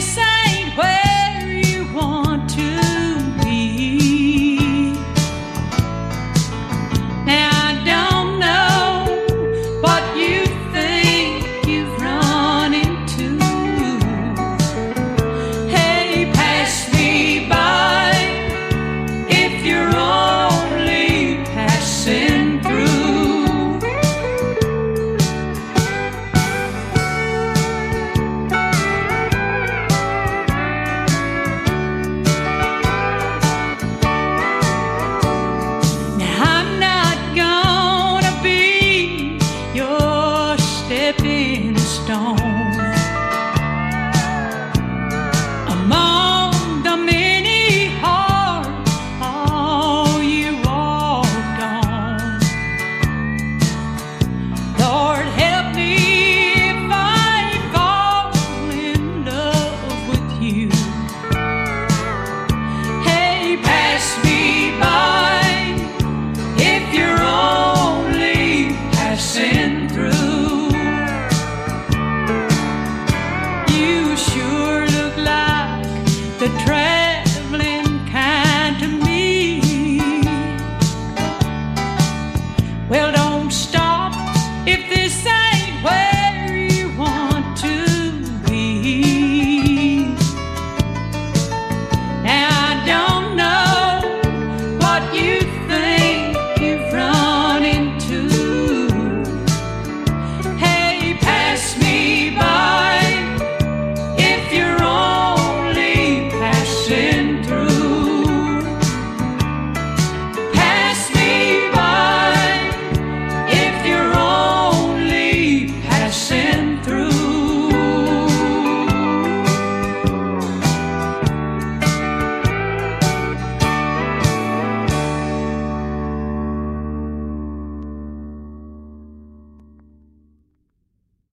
if If